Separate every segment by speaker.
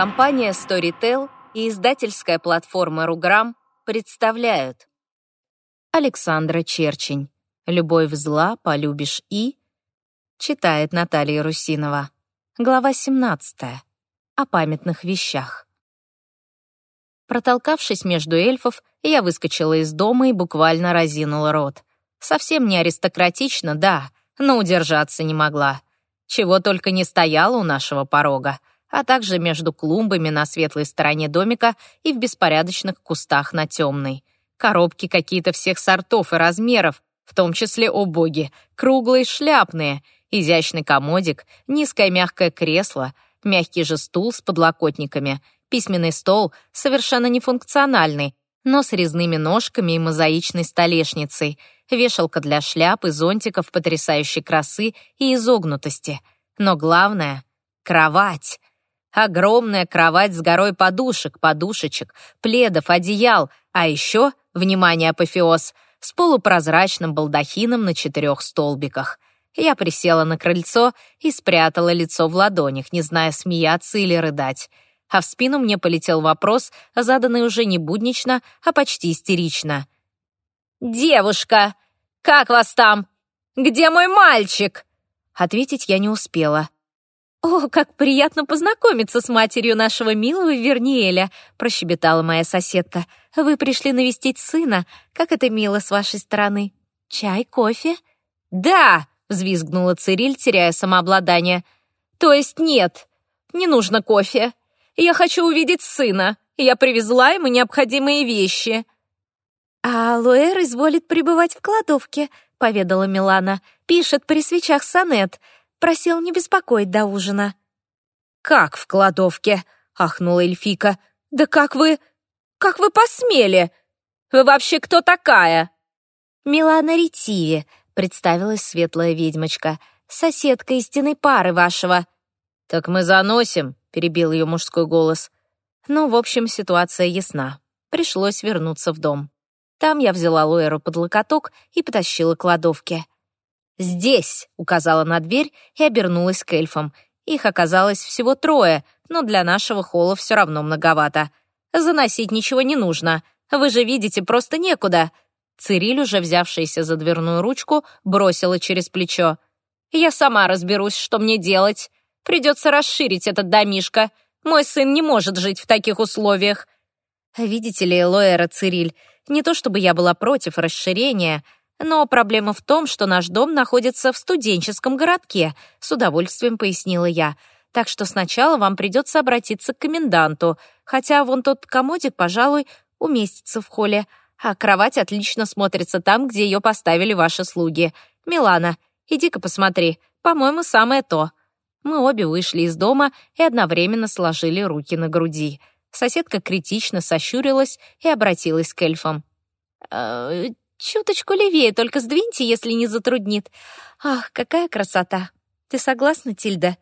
Speaker 1: Компания Storytel и издательская платформа Руграм представляют Александра Черчень «Любовь зла полюбишь и...» Читает Наталья Русинова. Глава 17. О памятных вещах. Протолкавшись между эльфов, я выскочила из дома и буквально разинула рот. Совсем не аристократично, да, но удержаться не могла. Чего только не стояло у нашего порога а также между клумбами на светлой стороне домика и в беспорядочных кустах на темной. Коробки какие-то всех сортов и размеров, в том числе, о круглые шляпные, изящный комодик, низкое мягкое кресло, мягкий же стул с подлокотниками, письменный стол, совершенно нефункциональный, но с резными ножками и мозаичной столешницей, вешалка для шляп и зонтиков потрясающей красы и изогнутости. Но главное — кровать. Огромная кровать с горой подушек, подушечек, пледов, одеял, а еще, внимание, апофеоз, с полупрозрачным балдахином на четырех столбиках. Я присела на крыльцо и спрятала лицо в ладонях, не зная, смеяться или рыдать. А в спину мне полетел вопрос, заданный уже не буднично, а почти истерично. «Девушка, как вас там? Где мой мальчик?» Ответить я не успела. «О, как приятно познакомиться с матерью нашего милого Верниеля», прощебетала моя соседка. «Вы пришли навестить сына. Как это мило с вашей стороны. Чай, кофе?» «Да!» — взвизгнула Цириль, теряя самообладание. «То есть нет, не нужно кофе. Я хочу увидеть сына. Я привезла ему необходимые вещи».
Speaker 2: «А Луэр изволит пребывать в кладовке», — поведала Милана. «Пишет при свечах сонет. Просил не беспокоить до ужина».
Speaker 1: «Как в кладовке?» — ахнула эльфика. «Да как вы... как вы посмели? Вы вообще кто такая?»
Speaker 2: «Милана Ретиви», — представилась светлая ведьмочка, «соседка истинной пары вашего».
Speaker 1: «Так мы заносим», — перебил ее мужской голос. Ну, в общем, ситуация ясна. Пришлось вернуться в дом. Там я взяла Луэру под локоток и потащила к кладовке. «Здесь!» — указала на дверь и обернулась к эльфам. Их оказалось всего трое, но для нашего холла все равно многовато. «Заносить ничего не нужно. Вы же видите, просто некуда». Цириль, уже взявшаяся за дверную ручку, бросила через плечо. «Я сама разберусь, что мне делать. Придется расширить этот домишко. Мой сын не может жить в таких условиях». Видите ли, Лоэра Цириль, не то чтобы я была против расширения, но проблема в том, что наш дом находится в студенческом городке, с удовольствием пояснила я. Так что сначала вам придется обратиться к коменданту, хотя вон тот комодик, пожалуй, уместится в холле, а кровать отлично смотрится там, где ее поставили ваши слуги. Милана, иди-ка посмотри, по-моему, самое то. Мы обе вышли из дома и одновременно сложили руки на груди. Соседка критично сощурилась и обратилась к эльфам. «Э, Чуточку левее, только сдвиньте, если не затруднит. Ах, какая красота! Ты согласна, Тильда?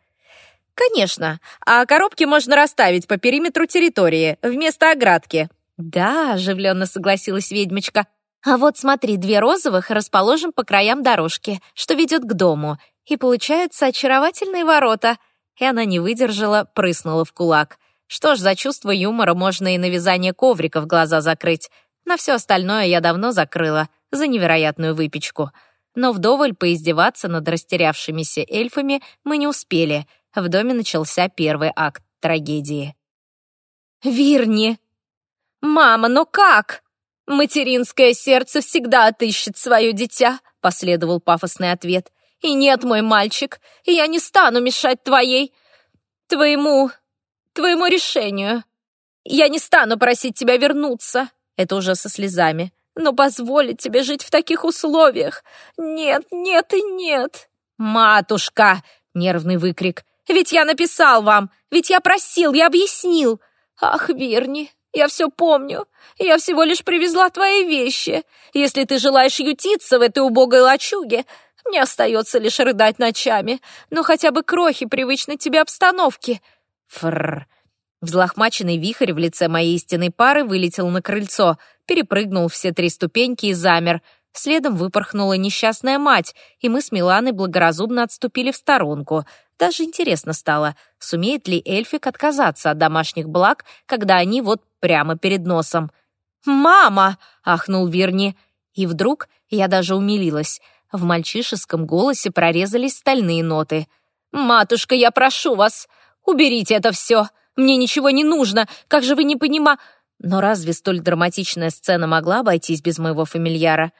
Speaker 1: Конечно. А коробки можно расставить по периметру территории, вместо оградки. Да, оживленно согласилась ведьмочка. А вот смотри, две розовых расположим по краям дорожки, что ведет к дому. И получаются очаровательные ворота. И она не выдержала, прыснула в кулак. Что ж, за чувство юмора можно и на вязание коврика в глаза закрыть. На все остальное я давно закрыла, за невероятную выпечку. Но вдоволь поиздеваться над растерявшимися эльфами мы не успели. В доме начался первый акт трагедии. «Вирни! Мама, ну как? Материнское сердце всегда отыщет свое дитя», — последовал пафосный ответ. «И нет, мой мальчик, я не стану мешать твоей... твоему... твоему решению. Я не стану просить тебя вернуться. Это уже со слезами. «Но позволить тебе жить в таких условиях? Нет, нет и нет!» «Матушка!» — нервный выкрик. «Ведь я написал вам! Ведь я просил, я объяснил!» «Ах, Верни, я все помню. Я всего лишь привезла твои вещи. Если ты желаешь ютиться в этой убогой лачуге, мне остается лишь рыдать ночами. Но хотя бы крохи привычной тебе обстановки». Фррр. Взлохмаченный вихрь в лице моей истинной пары вылетел на крыльцо, перепрыгнул все три ступеньки и замер. Следом выпорхнула несчастная мать, и мы с Миланой благоразумно отступили в сторонку. Даже интересно стало, сумеет ли эльфик отказаться от домашних благ, когда они вот прямо перед носом. «Мама!» — ахнул Вирни. И вдруг я даже умилилась. В мальчишеском голосе прорезались стальные ноты. «Матушка, я прошу вас, уберите это все! Мне ничего не нужно! Как же вы не понима...» Но разве столь драматичная сцена могла обойтись без моего фамильяра?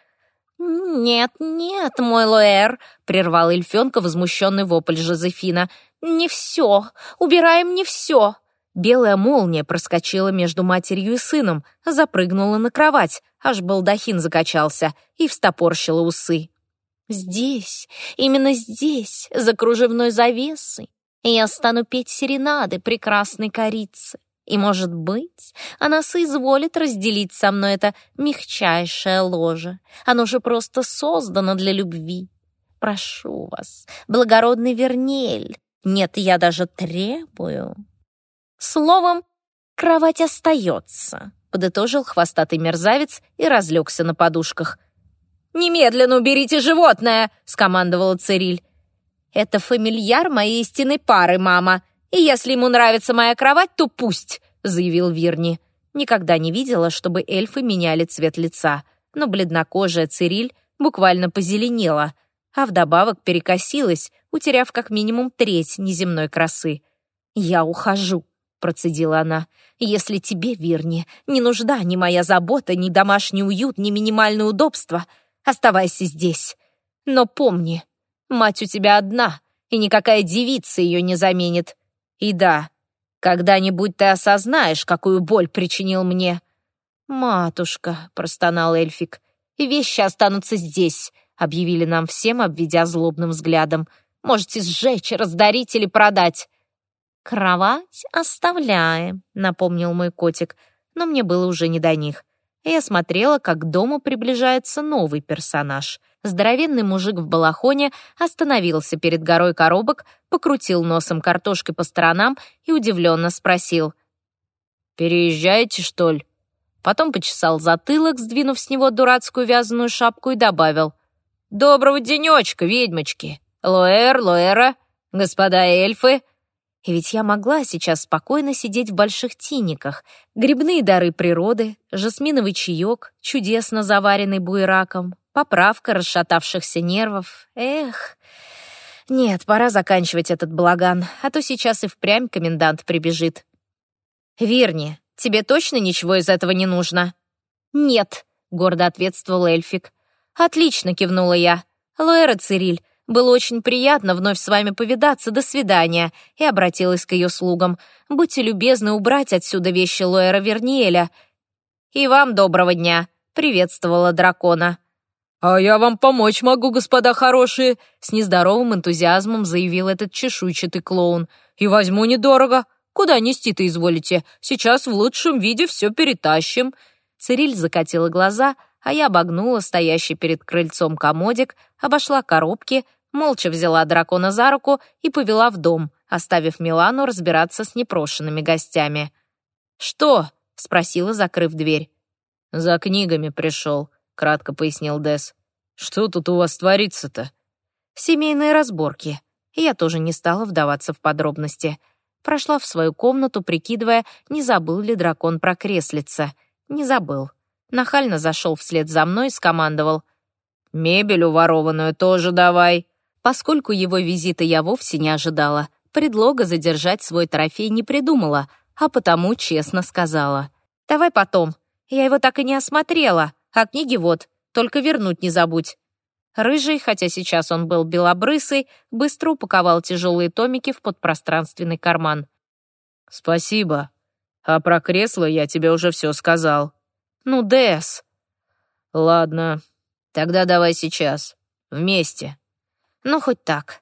Speaker 1: «Нет, нет, мой Луэр», — прервал эльфенка возмущенный вопль Жозефина. «Не все. Убираем не все». Белая молния проскочила между матерью и сыном, запрыгнула на кровать, аж балдахин закачался и встопорщила усы. «Здесь, именно здесь, за кружевной завесой, я стану петь серенады прекрасной корицы. И, может быть, она соизволит разделить со мной это мягчайшее ложе. Оно же просто создано для любви. Прошу вас, благородный Вернель, нет, я даже требую. Словом, кровать остается, подытожил хвостатый мерзавец и разлегся на подушках. «Немедленно уберите животное!» — скомандовала Цириль. «Это фамильяр моей истинной пары, мама. «И если ему нравится моя кровать, то пусть», — заявил Вирни. Никогда не видела, чтобы эльфы меняли цвет лица, но бледнокожая Цириль буквально позеленела, а вдобавок перекосилась, утеряв как минимум треть неземной красы. «Я ухожу», — процедила она. «Если тебе, Вирни, не нужда ни моя забота, ни домашний уют, ни минимальное удобство, оставайся здесь. Но помни, мать у тебя одна, и никакая девица ее не заменит. И да, когда-нибудь ты осознаешь, какую боль причинил мне». «Матушка», — простонал эльфик, — «вещи останутся здесь», — объявили нам всем, обведя злобным взглядом. «Можете сжечь, раздарить или продать». «Кровать оставляем», — напомнил мой котик, но мне было уже не до них. Я смотрела, как к дому приближается новый персонаж. Здоровенный мужик в балахоне остановился перед горой коробок, покрутил носом картошкой по сторонам и удивленно спросил. «Переезжаете, что ли?» Потом почесал затылок, сдвинув с него дурацкую вязаную шапку и добавил. «Доброго денечка, ведьмочки! Лоэр, Лоэра, господа эльфы!» И ведь я могла сейчас спокойно сидеть в больших тиниках. Грибные дары природы, жасминовый чаек, чудесно заваренный буераком, поправка расшатавшихся нервов. Эх... Нет, пора заканчивать этот балаган, а то сейчас и впрямь комендант прибежит. «Верни, тебе точно ничего из этого не нужно?» «Нет», — гордо ответствовал эльфик. «Отлично», — кивнула я. «Лоэра Цириль, было очень приятно вновь с вами повидаться. До свидания». И обратилась к ее слугам. «Будьте любезны убрать отсюда вещи Лоэра Верниеля». «И вам доброго дня», — приветствовала дракона. «А я вам помочь могу, господа хорошие», — с нездоровым энтузиазмом заявил этот чешуйчатый клоун. «И возьму недорого. Куда нести-то изволите? Сейчас в лучшем виде все перетащим». Цириль закатила глаза, а я обогнула стоящий перед крыльцом комодик, обошла коробки, молча взяла дракона за руку и повела в дом, оставив Милану разбираться с непрошенными гостями. «Что?» — спросила, закрыв дверь. «За книгами пришел», — кратко пояснил Дес. «Что тут у вас творится-то?» «Семейные разборки». Я тоже не стала вдаваться в подробности. Прошла в свою комнату, прикидывая, не забыл ли дракон про креслица. Не забыл. Нахально зашел вслед за мной и скомандовал. «Мебель уворованную тоже давай». Поскольку его визита я вовсе не ожидала, предлога задержать свой трофей не придумала, а потому честно сказала. «Давай потом. Я его так и не осмотрела, а книги вот, только вернуть не забудь». Рыжий, хотя сейчас он был белобрысый, быстро упаковал тяжелые томики в подпространственный карман. «Спасибо. А про кресло я тебе уже все сказал». «Ну, Дэс». «Ладно, тогда давай сейчас. Вместе». Ну, хоть так.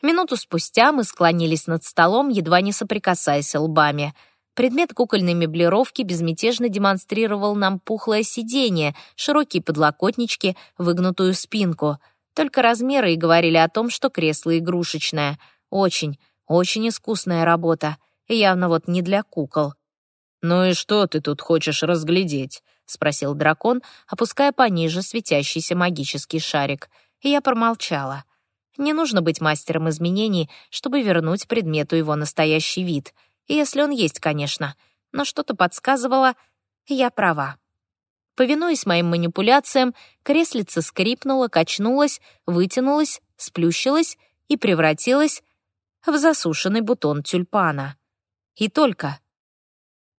Speaker 1: Минуту спустя мы склонились над столом, едва не соприкасаясь лбами. Предмет кукольной меблировки безмятежно демонстрировал нам пухлое сиденье, широкие подлокотнички, выгнутую спинку. Только размеры и говорили о том, что кресло игрушечное. Очень, очень искусная работа. Явно вот не для кукол. «Ну и что ты тут хочешь разглядеть?» — спросил дракон, опуская пониже светящийся магический шарик. И я промолчала. Не нужно быть мастером изменений, чтобы вернуть предмету его настоящий вид. Если он есть, конечно. Но что-то подсказывало, я права. Повинуясь моим манипуляциям, креслица скрипнула, качнулась, вытянулась, сплющилась и превратилась в засушенный бутон тюльпана. И только.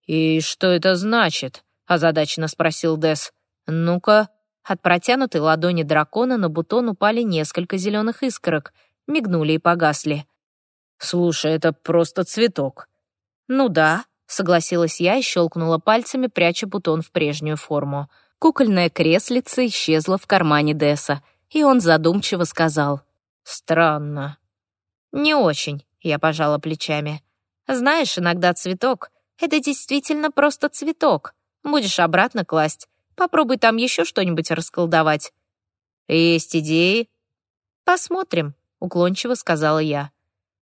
Speaker 1: «И что это значит?» — озадаченно спросил Дес. «Ну-ка». От протянутой ладони дракона на бутон упали несколько зеленых искорок, мигнули и погасли. «Слушай, это просто цветок». «Ну да», — согласилась я и щелкнула пальцами, пряча бутон в прежнюю форму. Кукольное креслице исчезло в кармане Десса, и он задумчиво сказал. «Странно». «Не очень», — я пожала плечами. «Знаешь, иногда цветок — это действительно просто цветок. Будешь обратно класть. Попробуй там еще что-нибудь расколдовать». «Есть идеи?» «Посмотрим», — уклончиво сказала я.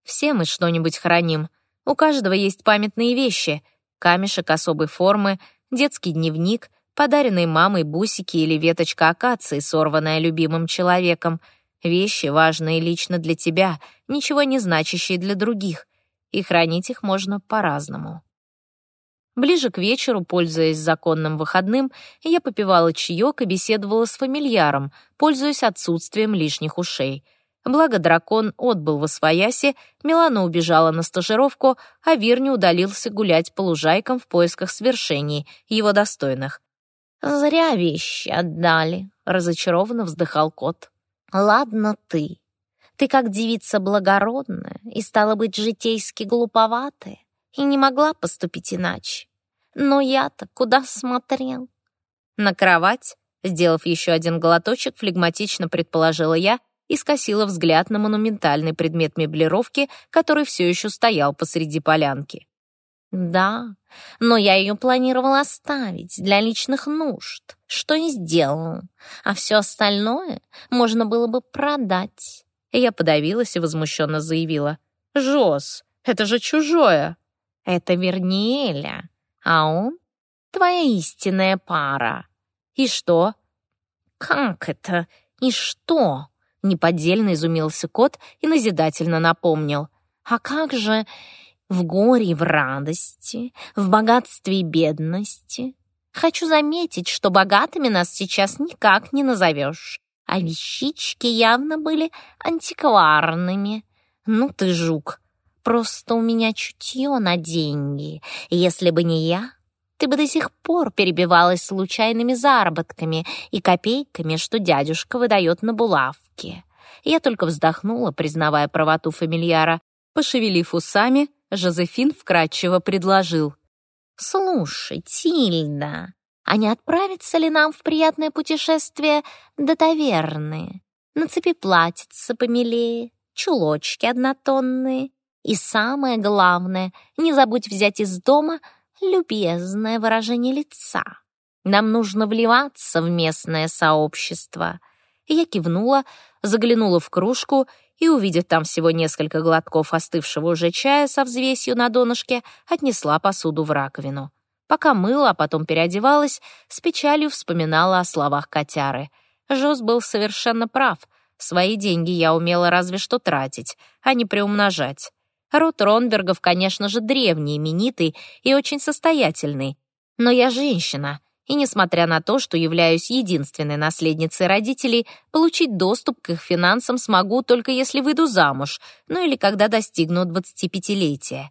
Speaker 1: «Все мы что-нибудь храним. У каждого есть памятные вещи. Камешек особой формы, детский дневник, подаренные мамой бусики или веточка акации, сорванная любимым человеком — Вещи, важные лично для тебя, ничего не значащие для других, и хранить их можно по-разному. Ближе к вечеру, пользуясь законным выходным, я попивала чаек и беседовала с фамильяром, пользуясь отсутствием лишних ушей. Благо дракон отбыл во свояси, Милана убежала на стажировку, а Вирни удалился гулять по лужайкам в поисках свершений, его достойных. «Зря вещи отдали», — разочарованно вздыхал кот. Ладно ты. Ты как девица благородная и, стала быть, житейски глуповатая, и не могла поступить иначе. Но я-то куда смотрел? На кровать, сделав еще один глоточек, флегматично предположила я и скосила взгляд на монументальный предмет меблировки, который все еще стоял посреди полянки. Да, но я ее планировала оставить для личных нужд, что и сделала. А все остальное можно было бы продать. Я подавилась и возмущенно заявила. «Жос, это же чужое!» «Это Верниэля, а он — твоя истинная пара». «И что?» «Как это? И что?» Неподдельно изумился кот и назидательно напомнил. «А как же в горе и в радости, в богатстве и бедности. Хочу заметить, что богатыми нас сейчас никак не назовешь, а вещички явно были антикварными. Ну ты жук, просто у меня чутье на деньги, если бы не я, ты бы до сих пор перебивалась случайными заработками и копейками, что дядюшка выдает на булавке. Я только вздохнула, признавая правоту фамильяра, пошевелив усами, Жозефин вкратчиво предложил. «Слушай, Тильда, а не отправиться ли нам в приятное путешествие до таверны? Нацепи платьице помилее, чулочки однотонные. И самое главное, не забудь взять из дома любезное выражение лица. Нам нужно вливаться в местное сообщество». Я кивнула, заглянула в кружку и, увидев там всего несколько глотков остывшего уже чая со взвесью на донышке, отнесла посуду в раковину. Пока мыла, а потом переодевалась, с печалью вспоминала о словах котяры. Жоз был совершенно прав. Свои деньги я умела разве что тратить, а не приумножать. Род Ронбергов, конечно же, древний, именитый и очень состоятельный. Но я женщина — и, несмотря на то, что являюсь единственной наследницей родителей, получить доступ к их финансам смогу только если выйду замуж, ну или когда достигну 25-летия.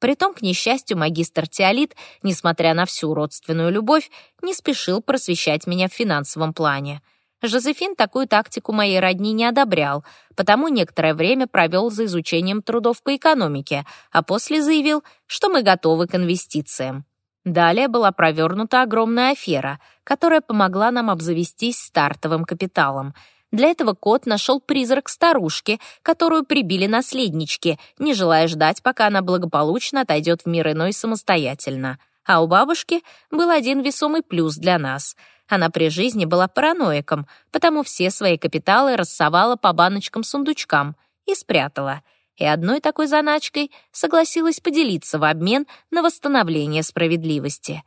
Speaker 1: Притом, к несчастью, магистр Теолит, несмотря на всю родственную любовь, не спешил просвещать меня в финансовом плане. Жозефин такую тактику моей родни не одобрял, потому некоторое время провел за изучением трудов по экономике, а после заявил, что мы готовы к инвестициям. Далее была провернута огромная афера, которая помогла нам обзавестись стартовым капиталом. Для этого кот нашел призрак старушки, которую прибили наследнички, не желая ждать, пока она благополучно отойдет в мир иной самостоятельно. А у бабушки был один весомый плюс для нас. Она при жизни была параноиком, потому все свои капиталы рассовала по баночкам-сундучкам и спрятала — и одной такой заначкой согласилась поделиться в обмен на восстановление справедливости.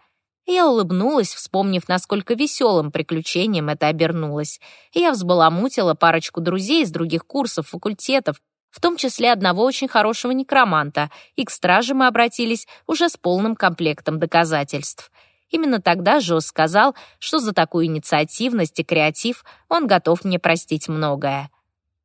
Speaker 1: Я улыбнулась, вспомнив, насколько веселым приключением это обернулось. Я взбаламутила парочку друзей из других курсов, факультетов, в том числе одного очень хорошего некроманта, и к страже мы обратились уже с полным комплектом доказательств. Именно тогда Жо сказал, что за такую инициативность и креатив он готов мне простить многое.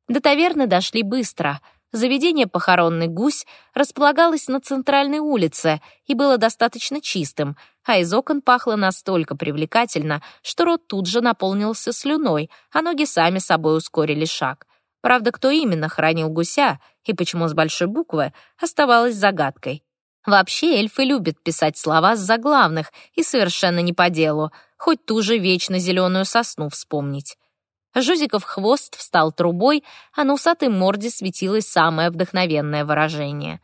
Speaker 1: До таверны дошли быстро. Заведение «Похоронный гусь» располагалось на центральной улице и было достаточно чистым, а из окон пахло настолько привлекательно, что рот тут же наполнился слюной, а ноги сами собой ускорили шаг. Правда, кто именно хранил гуся и почему с большой буквы, оставалось загадкой. Вообще эльфы любят писать слова с заглавных и совершенно не по делу, хоть ту же вечно зеленую сосну вспомнить. Жузиков хвост встал трубой, а на усатой морде светилось самое вдохновенное выражение.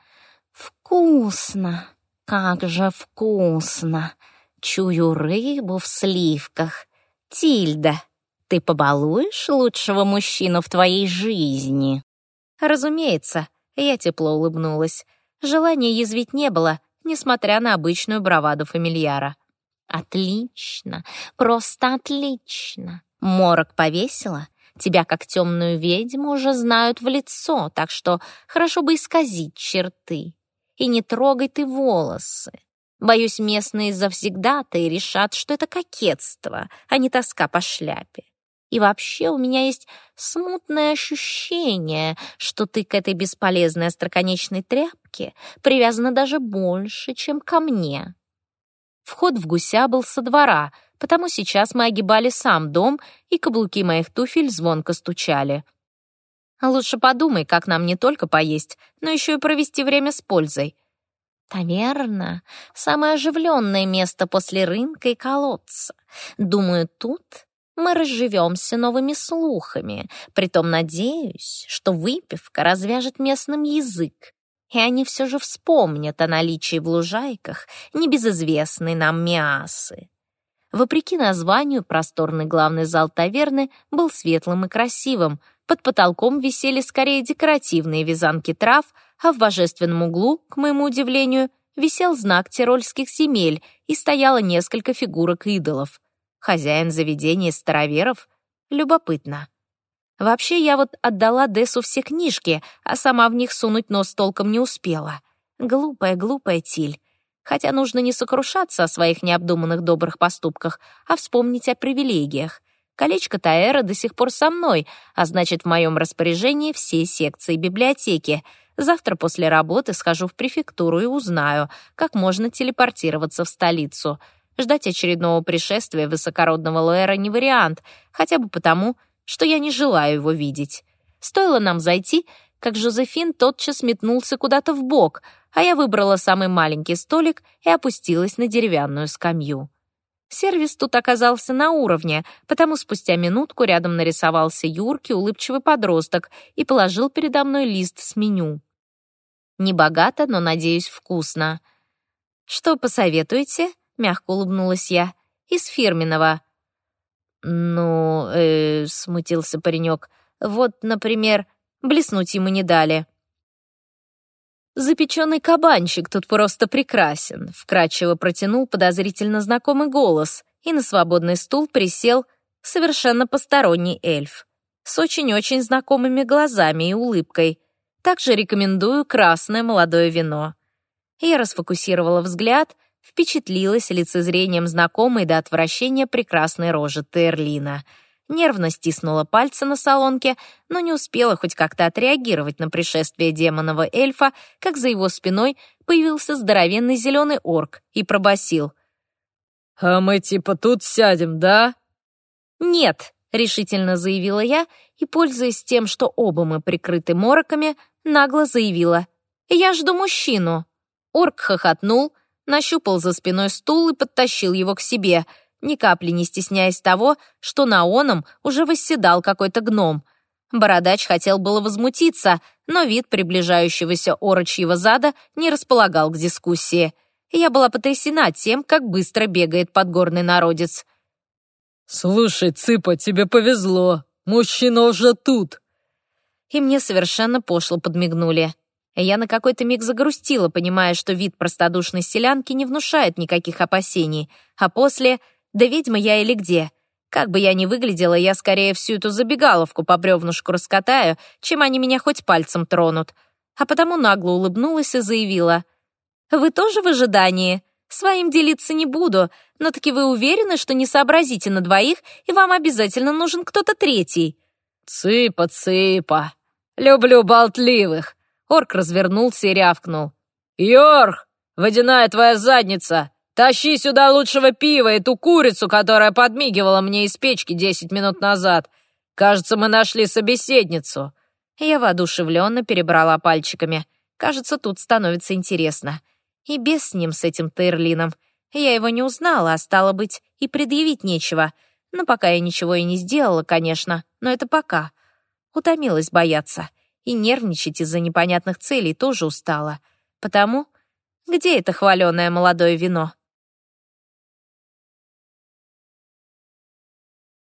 Speaker 1: «Вкусно! Как же вкусно! Чую рыбу в сливках! Тильда, ты побалуешь лучшего мужчину в твоей жизни?»
Speaker 2: Разумеется, я тепло улыбнулась. Желания язвить не было, несмотря на обычную браваду фамильяра.
Speaker 1: «Отлично, просто отлично. Морок повесила? Тебя, как темную ведьму, уже знают в лицо, так что хорошо бы исказить черты. И не трогай ты волосы. Боюсь, местные завсегда-то и решат, что это кокетство, а не тоска по шляпе. И вообще у меня есть смутное ощущение, что ты к этой бесполезной остроконечной тряпке привязана даже больше, чем ко мне. Вход в гуся был со двора, потому сейчас мы огибали сам дом, и каблуки моих туфель звонко стучали. Лучше подумай, как нам не только поесть, но еще и провести время с пользой. Таверна — самое оживленное место после рынка и колодца. Думаю, тут мы разживемся новыми слухами. Притом надеюсь, что выпивка развяжет местным язык, и они все же вспомнят о наличии в лужайках небезызвестной нам Миасы. Вопреки названию, просторный главный зал таверны был светлым и красивым. Под потолком висели скорее декоративные вязанки трав, а в божественном углу, к моему удивлению, висел знак тирольских земель и стояло несколько фигурок идолов. Хозяин заведения староверов? Любопытно. Вообще, я вот отдала Десу все книжки, а сама в них сунуть нос толком не успела. Глупая, глупая Тиль. Хотя нужно не сокрушаться о своих необдуманных добрых поступках, а вспомнить о привилегиях. Колечко Таэра до сих пор со мной, а значит, в моем распоряжении все секции библиотеки. Завтра после работы схожу в префектуру и узнаю, как можно телепортироваться в столицу — Ждать очередного пришествия высокородного Лоэра не вариант, хотя бы потому, что я не желаю его видеть. Стоило нам зайти, как Жозефин тотчас метнулся куда-то в бок, а я выбрала самый маленький столик и опустилась на деревянную скамью. Сервис тут оказался на уровне, потому спустя минутку рядом нарисовался юркий, улыбчивый подросток и положил передо мной лист с меню. Небогато, но, надеюсь, вкусно. «Что посоветуете?» — мягко улыбнулась я. «Из фирменного». «Ну, э, смутился паренек. Вот, например, блеснуть ему не дали». «Запеченный кабанчик тут просто прекрасен», — вкрадчиво протянул подозрительно знакомый голос, и на свободный стул присел совершенно посторонний эльф с очень-очень знакомыми глазами и улыбкой. Также рекомендую красное молодое вино. Я расфокусировала взгляд впечатлилась лицезрением знакомой до отвращения прекрасной рожи Терлина. Нервно стиснула пальцы на салонке, но не успела хоть как-то отреагировать на пришествие демонового эльфа, как за его спиной появился здоровенный зеленый орк и пробасил:
Speaker 3: «А мы типа тут сядем, да?»
Speaker 1: «Нет», — решительно заявила я и, пользуясь тем, что оба мы прикрыты мороками, нагло заявила. «Я жду мужчину». Орк хохотнул, нащупал за спиной стул и подтащил его к себе, ни капли не стесняясь того, что на оном уже восседал какой-то гном. Бородач хотел было возмутиться, но вид приближающегося орочьего зада не располагал к дискуссии. Я была потрясена тем, как быстро бегает подгорный народец.
Speaker 3: «Слушай, Цыпа, тебе повезло. Мужчина уже тут».
Speaker 1: И мне совершенно пошло подмигнули. Я на какой-то миг загрустила, понимая, что вид простодушной селянки не внушает никаких опасений, а после «Да ведьма я или где?» Как бы я ни выглядела, я скорее всю эту забегаловку по бревнушку раскатаю, чем они меня хоть пальцем тронут. А потому нагло улыбнулась и заявила. «Вы тоже в ожидании? Своим делиться не буду, но таки вы уверены, что не сообразите на двоих, и вам обязательно нужен кто-то третий?»
Speaker 3: «Цыпа, цыпа! Люблю болтливых!» Орк развернулся и рявкнул. «Йорх, водяная твоя задница! Тащи сюда лучшего пива и ту курицу, которая подмигивала мне из печки десять минут назад. Кажется, мы нашли собеседницу».
Speaker 1: Я воодушевленно перебрала пальчиками. Кажется, тут становится интересно. И без с ним, с этим Тейрлином. Я его не узнала, а стало быть, и предъявить нечего. Но пока я ничего и не сделала, конечно, но это пока. Утомилась бояться. И нервничать из-за непонятных целей тоже устала. Потому где это хваленое молодое вино?